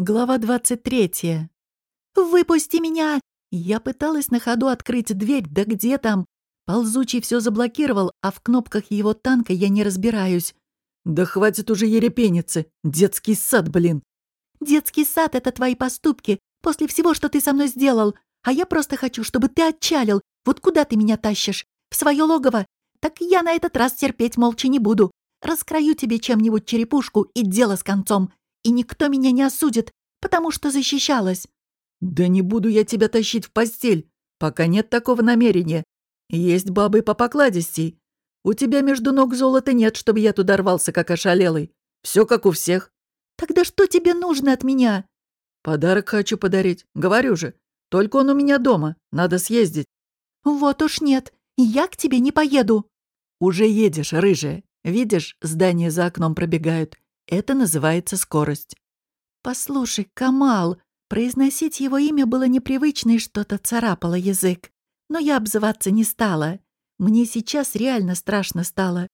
Глава 23. «Выпусти меня!» Я пыталась на ходу открыть дверь, да где там? Ползучий все заблокировал, а в кнопках его танка я не разбираюсь. «Да хватит уже ерепениться! Детский сад, блин!» «Детский сад — это твои поступки, после всего, что ты со мной сделал. А я просто хочу, чтобы ты отчалил. Вот куда ты меня тащишь? В свое логово? Так я на этот раз терпеть молча не буду. Раскрою тебе чем-нибудь черепушку и дело с концом и никто меня не осудит, потому что защищалась». «Да не буду я тебя тащить в постель, пока нет такого намерения. Есть бабы по покладистей. У тебя между ног золота нет, чтобы я туда рвался, как ошалелый. Все как у всех». «Тогда что тебе нужно от меня?» «Подарок хочу подарить, говорю же. Только он у меня дома, надо съездить». «Вот уж нет, я к тебе не поеду». «Уже едешь, рыжая. Видишь, здания за окном пробегают. Это называется скорость. «Послушай, Камал!» Произносить его имя было непривычно и что-то царапало язык. Но я обзываться не стала. Мне сейчас реально страшно стало.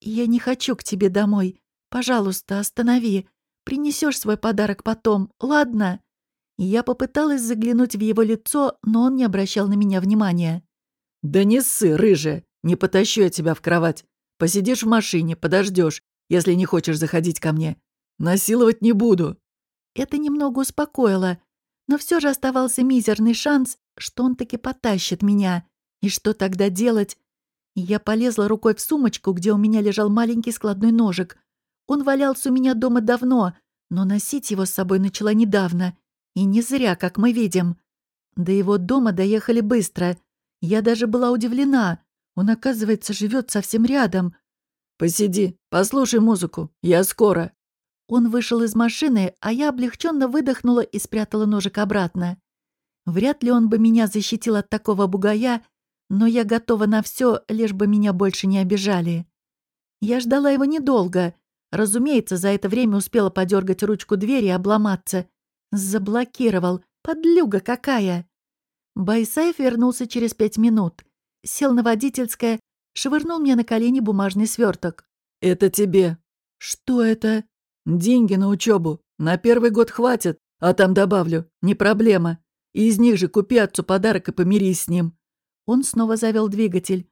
Я не хочу к тебе домой. Пожалуйста, останови. Принесешь свой подарок потом, ладно?» Я попыталась заглянуть в его лицо, но он не обращал на меня внимания. «Да не ссы, рыжая, не потащу я тебя в кровать. Посидишь в машине, подождешь, если не хочешь заходить ко мне. Насиловать не буду». Это немного успокоило, но все же оставался мизерный шанс, что он таки потащит меня. И что тогда делать? Я полезла рукой в сумочку, где у меня лежал маленький складной ножик. Он валялся у меня дома давно, но носить его с собой начала недавно. И не зря, как мы видим. До его дома доехали быстро. Я даже была удивлена. Он, оказывается, живет совсем рядом. «Посиди, послушай музыку, я скоро». Он вышел из машины, а я облегченно выдохнула и спрятала ножик обратно. Вряд ли он бы меня защитил от такого бугая, но я готова на все, лишь бы меня больше не обижали. Я ждала его недолго. Разумеется, за это время успела подергать ручку двери и обломаться. Заблокировал. Подлюга какая! Байсаев вернулся через пять минут. Сел на водительское швырнул мне на колени бумажный сверток. «Это тебе». «Что это?» «Деньги на учебу. На первый год хватит, а там добавлю. Не проблема. из них же купи отцу подарок и помирись с ним». Он снова завел двигатель.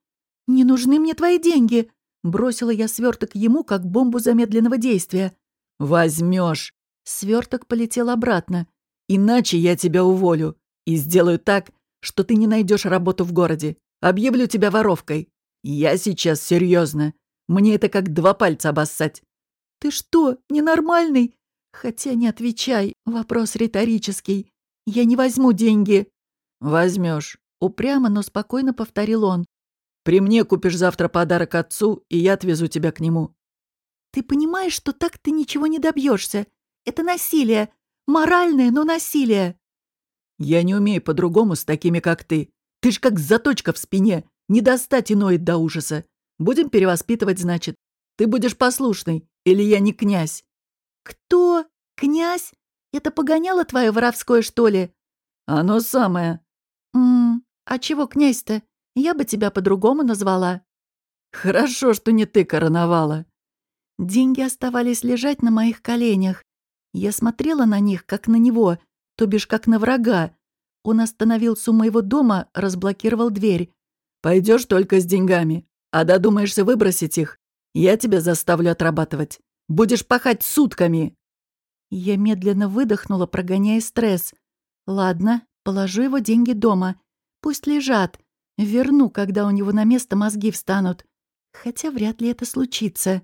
«Не нужны мне твои деньги!» Бросила я сверток ему, как бомбу замедленного действия. Возьмешь. Сверток полетел обратно. «Иначе я тебя уволю. И сделаю так, что ты не найдешь работу в городе. Объявлю тебя воровкой». «Я сейчас серьезно. Мне это как два пальца обоссать». «Ты что, ненормальный?» «Хотя не отвечай, вопрос риторический. Я не возьму деньги». Возьмешь. упрямо, но спокойно повторил он. «При мне купишь завтра подарок отцу, и я отвезу тебя к нему». «Ты понимаешь, что так ты ничего не добьешься? Это насилие. Моральное, но насилие». «Я не умею по-другому с такими, как ты. Ты ж как заточка в спине. Не достать и ноет до ужаса. Будем перевоспитывать, значит. Ты будешь послушный, или я не князь?» «Кто? Князь? Это погоняло твое воровское, что ли?» «Оно самое». «Ммм, а чего князь-то? Я бы тебя по-другому назвала». «Хорошо, что не ты короновала». Деньги оставались лежать на моих коленях. Я смотрела на них, как на него, то бишь как на врага. Он остановился у моего дома, разблокировал дверь. Пойдешь только с деньгами, а додумаешься выбросить их, я тебя заставлю отрабатывать. Будешь пахать сутками!» Я медленно выдохнула, прогоняя стресс. «Ладно, положу его деньги дома. Пусть лежат. Верну, когда у него на место мозги встанут. Хотя вряд ли это случится.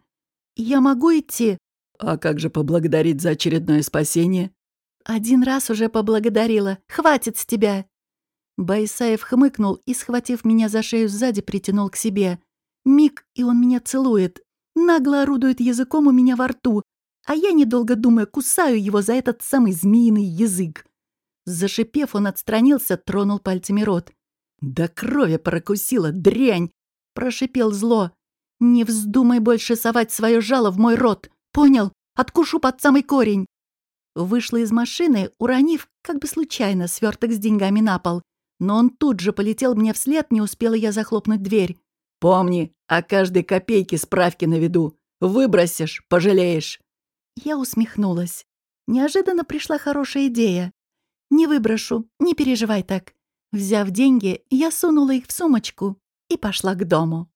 Я могу идти?» «А как же поблагодарить за очередное спасение?» «Один раз уже поблагодарила. Хватит с тебя!» Байсаев хмыкнул и, схватив меня за шею сзади, притянул к себе. Миг, и он меня целует. Нагло орудует языком у меня во рту, а я, недолго думая, кусаю его за этот самый змеиный язык. Зашипев, он отстранился, тронул пальцами рот. «Да крови прокусила, дрянь!» — прошипел зло. «Не вздумай больше совать свое жало в мой рот, понял? Откушу под самый корень!» Вышла из машины, уронив, как бы случайно, сверток с деньгами на пол. Но он тут же полетел мне вслед, не успела я захлопнуть дверь. «Помни, о каждой копейке справки на виду. Выбросишь, пожалеешь». Я усмехнулась. Неожиданно пришла хорошая идея. «Не выброшу, не переживай так». Взяв деньги, я сунула их в сумочку и пошла к дому.